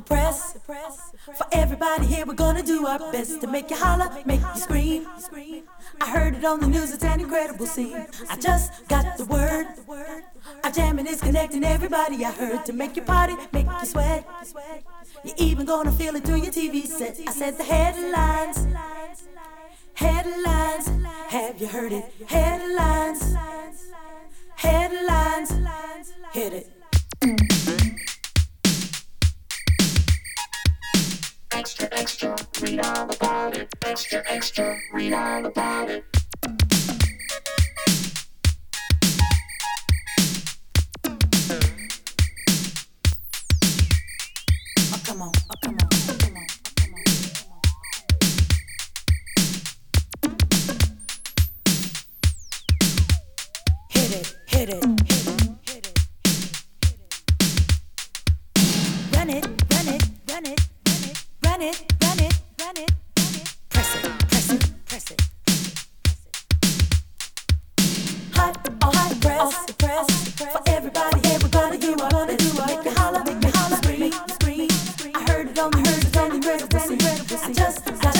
the press. For everybody here, we're gonna do our best to make you holler, make you scream. I heard it on the news, it's an incredible scene. I just got the word. Our jamming is connecting everybody I heard to make you party, make you sweat. You're even gonna feel it through your TV set. I said the headlines. Headlines, have you heard it? Headlines, headlines, hit it. extra, extra, read all about it. Extra, extra, read all about it. Oh, come on, oh, come on. incredible. I just got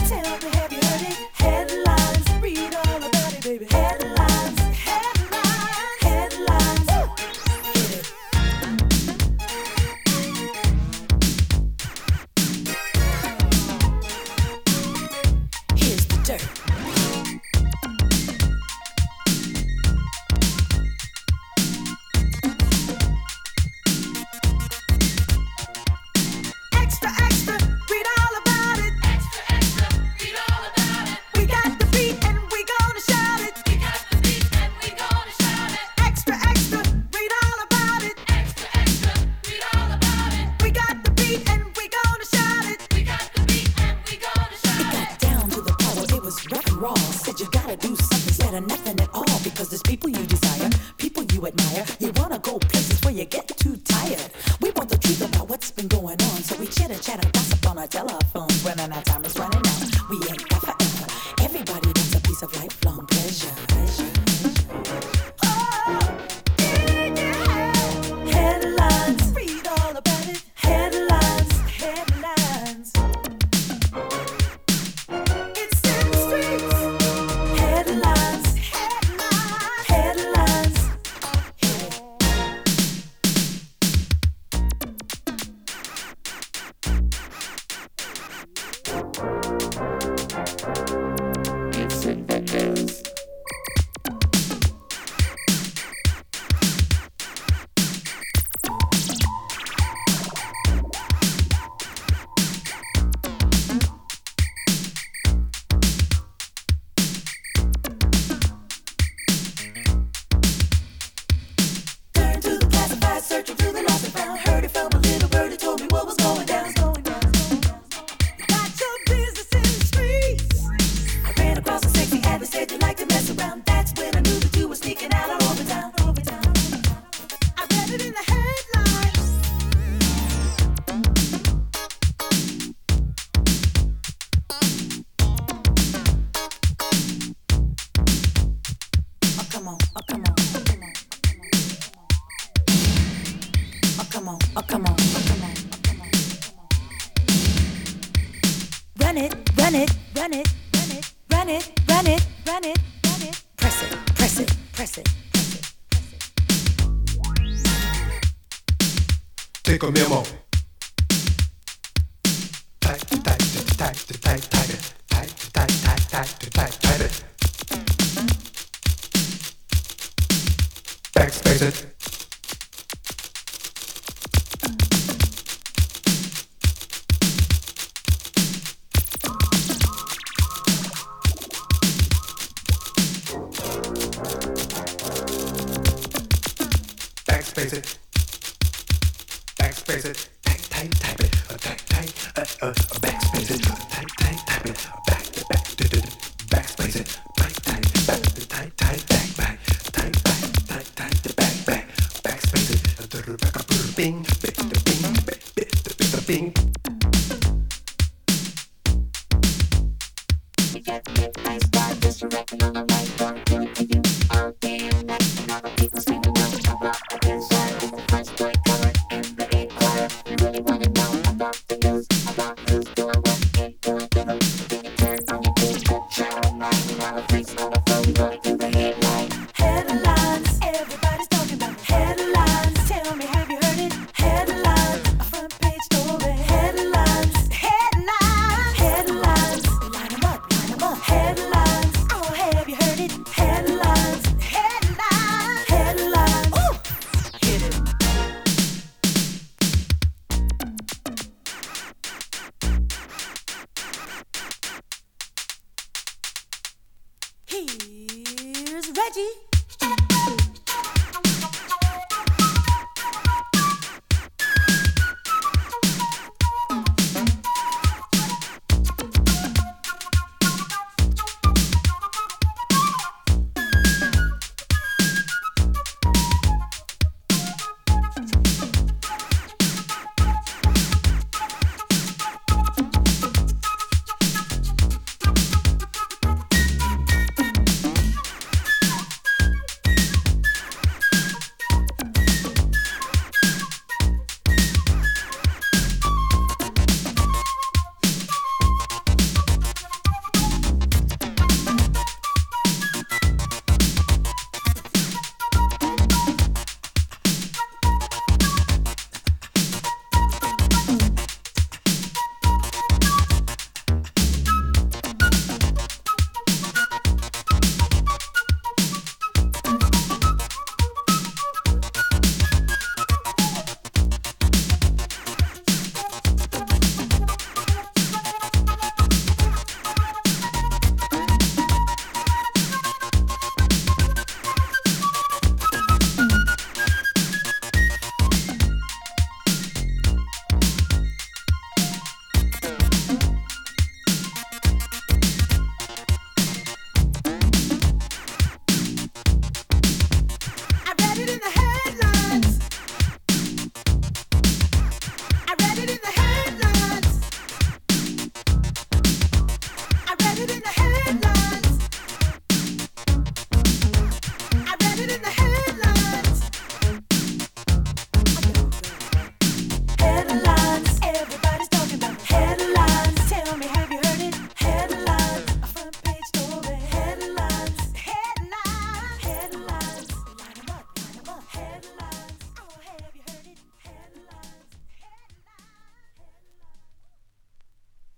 because there's people you desire, people you admire. You wanna go places where you get to. Run it, run it, run it, run it, run it, run it, run it, run it. Press it, press it, press it. Take me a moment. Tight, tight, tight, tight, tight, tight. backspace it. Backspace it. Type, type, type it. Uh, type, type, uh, uh, backspace it. Type, type, type it. Back, back, do, do, backspace it. Type, type, back, type, type, back, back, type, back, type, type, the back, backspace it. Uh, uh, bing, bit, uh, bing, bit, bit, bit, bing. You get a spark, just a record on the light, don't to you all day and night, and other people scream. I'll be